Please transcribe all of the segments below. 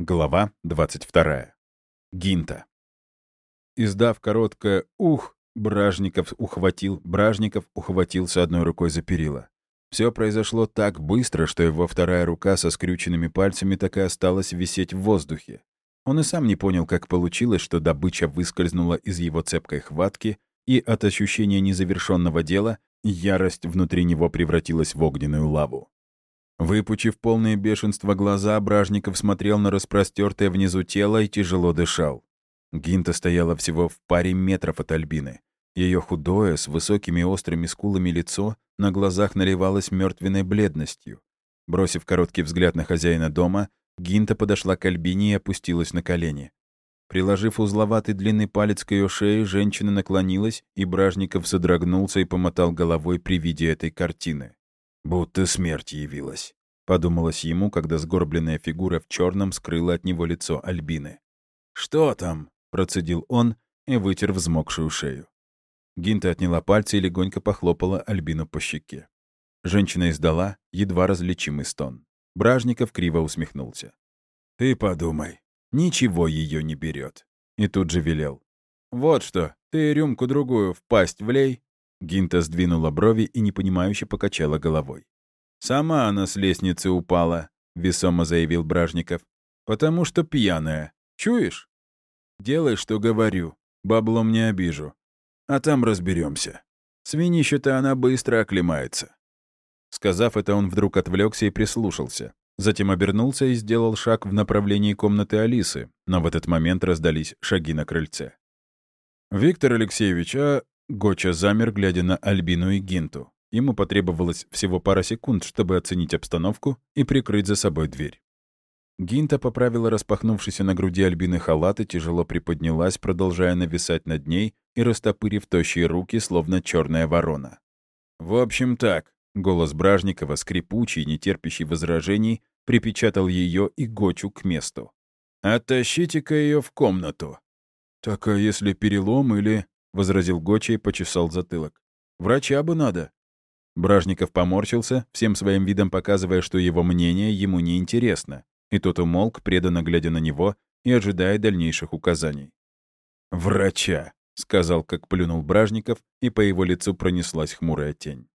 Глава 22. Гинта. Издав короткое «ух», Бражников ухватил, Бражников ухватился одной рукой за перила. Все произошло так быстро, что его вторая рука со скрюченными пальцами так и осталась висеть в воздухе. Он и сам не понял, как получилось, что добыча выскользнула из его цепкой хватки, и от ощущения незавершенного дела ярость внутри него превратилась в огненную лаву. Выпучив полное бешенство глаза, Бражников смотрел на распростертое внизу тело и тяжело дышал. Гинта стояла всего в паре метров от Альбины. Ее худое, с высокими острыми скулами лицо на глазах наливалось мертвенной бледностью. Бросив короткий взгляд на хозяина дома, Гинта подошла к Альбине и опустилась на колени. Приложив узловатый длинный палец к ее шее, женщина наклонилась, и Бражников содрогнулся и помотал головой при виде этой картины. Будто смерть явилась. Подумалось ему, когда сгорбленная фигура в черном скрыла от него лицо Альбины. «Что там?» — процедил он и вытер взмокшую шею. Гинта отняла пальцы и легонько похлопала Альбину по щеке. Женщина издала едва различимый стон. Бражников криво усмехнулся. «Ты подумай, ничего ее не берет. И тут же велел. «Вот что, ты рюмку-другую в пасть влей, Гинта сдвинула брови и непонимающе покачала головой. «Сама она с лестницы упала», — весомо заявил Бражников. «Потому что пьяная. Чуешь? Делай, что говорю. Баблом не обижу. А там разберемся. Свинище-то она быстро оклемается». Сказав это, он вдруг отвлекся и прислушался. Затем обернулся и сделал шаг в направлении комнаты Алисы, но в этот момент раздались шаги на крыльце. «Виктор Алексеевич, а Гоча замер, глядя на Альбину и Гинту. Ему потребовалось всего пара секунд, чтобы оценить обстановку и прикрыть за собой дверь. Гинта поправила распахнувшийся на груди Альбины халат и тяжело приподнялась, продолжая нависать над ней и растопырив тощие руки, словно черная ворона. «В общем так», — голос Бражникова, скрипучий, нетерпящий возражений, припечатал ее и Гочу к месту. «Оттащите-ка ее в комнату». «Так а если перелом или...» — возразил Гоча и почесал затылок. «Врача бы надо». Бражников поморщился, всем своим видом показывая, что его мнение ему не интересно, и тот умолк, преданно глядя на него и ожидая дальнейших указаний. «Врача», — сказал, как плюнул Бражников, и по его лицу пронеслась хмурая тень.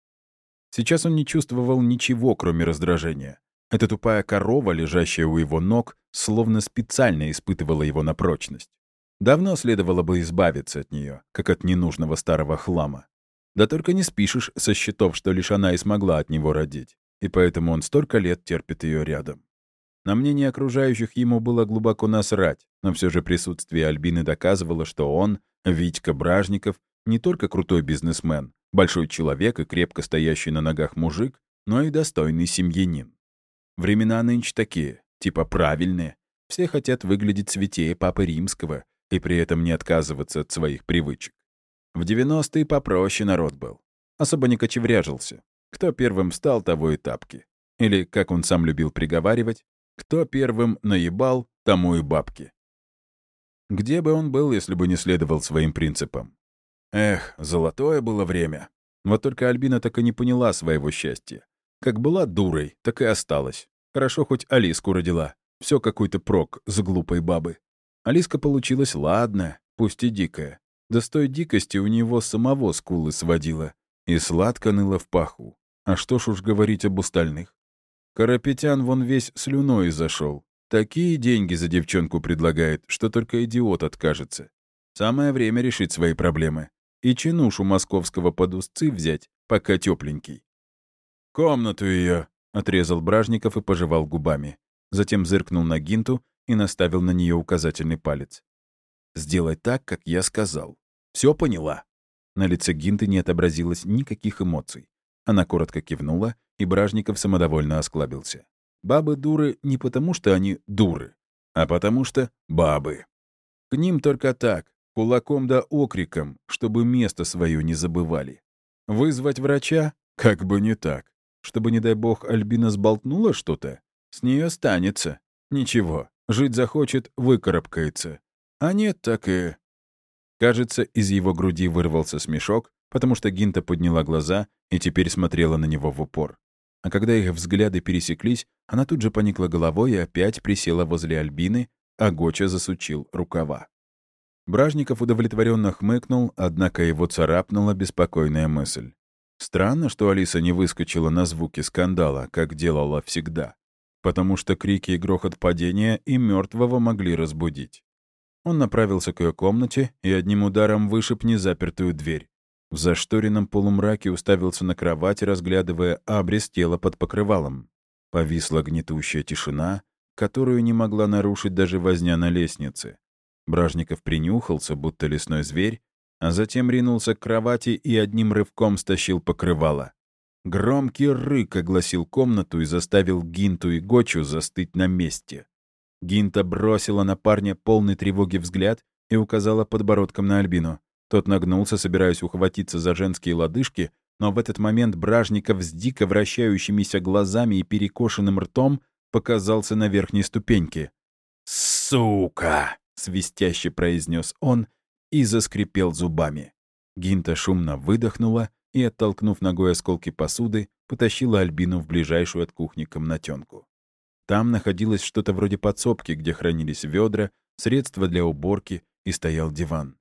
Сейчас он не чувствовал ничего, кроме раздражения. Эта тупая корова, лежащая у его ног, словно специально испытывала его на прочность. Давно следовало бы избавиться от нее, как от ненужного старого хлама. Да только не спишешь со счетов, что лишь она и смогла от него родить, и поэтому он столько лет терпит ее рядом. На мнение окружающих ему было глубоко насрать, но все же присутствие Альбины доказывало, что он, Витька Бражников, не только крутой бизнесмен, большой человек и крепко стоящий на ногах мужик, но и достойный семьянин. Времена нынче такие, типа правильные. Все хотят выглядеть святее Папы Римского, и при этом не отказываться от своих привычек. В 90-е попроще народ был. Особо не кочевряжился. Кто первым встал, того и тапки. Или, как он сам любил приговаривать, кто первым наебал, тому и бабки. Где бы он был, если бы не следовал своим принципам? Эх, золотое было время. Вот только Альбина так и не поняла своего счастья. Как была дурой, так и осталась. Хорошо хоть Алиску родила. Все какой-то прок с глупой бабы. Алиска получилась ладная, пусть и дикая. Да с той дикости у него самого скулы сводила. И сладко ныло в паху. А что ж уж говорить об остальных? Карапетян вон весь слюной зашел. Такие деньги за девчонку предлагает, что только идиот откажется. Самое время решить свои проблемы. И чинушу московского под узцы взять, пока тепленький. «Комнату ее, отрезал Бражников и пожевал губами. Затем зыркнул на Гинту и наставил на нее указательный палец. «Сделай так, как я сказал. Все поняла?» На лице Гинты не отобразилось никаких эмоций. Она коротко кивнула, и Бражников самодовольно осклабился. Бабы дуры не потому, что они дуры, а потому что бабы. К ним только так, кулаком да окриком, чтобы место свое не забывали. Вызвать врача? Как бы не так. Чтобы, не дай бог, Альбина сболтнула что-то? С нее станется. Ничего, Жить захочет — выкарабкается. А нет, так и... Кажется, из его груди вырвался смешок, потому что Гинта подняла глаза и теперь смотрела на него в упор. а когда их взгляды пересеклись, она тут же поникла головой и опять присела возле Альбины, а Гоча засучил рукава. Бражников удовлетворенно хмыкнул, однако его царапнула беспокойная мысль. Странно, что Алиса не выскочила на звуки скандала, как делала всегда, потому что крики и грохот падения и мертвого могли разбудить. Он направился к ее комнате и одним ударом вышиб незапертую дверь. В зашторенном полумраке уставился на кровать, разглядывая абрис тела под покрывалом. Повисла гнетущая тишина, которую не могла нарушить даже возня на лестнице. Бражников принюхался, будто лесной зверь, а затем ринулся к кровати и одним рывком стащил покрывало. Громкий рык огласил комнату и заставил Гинту и Гочу застыть на месте. Гинта бросила на парня полный тревоги взгляд и указала подбородком на Альбину. Тот нагнулся, собираясь ухватиться за женские лодыжки, но в этот момент Бражников с дико вращающимися глазами и перекошенным ртом показался на верхней ступеньке. «Сука!» — свистяще произнес он и заскрипел зубами. Гинта шумно выдохнула и, оттолкнув ногой осколки посуды, потащила Альбину в ближайшую от кухни комнатенку. Там находилось что-то вроде подсобки, где хранились ведра, средства для уборки и стоял диван.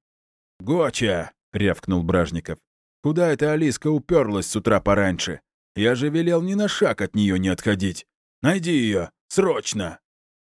«Гоча!» — рявкнул Бражников. «Куда эта Алиска уперлась с утра пораньше? Я же велел ни на шаг от нее не отходить. Найди ее! Срочно!»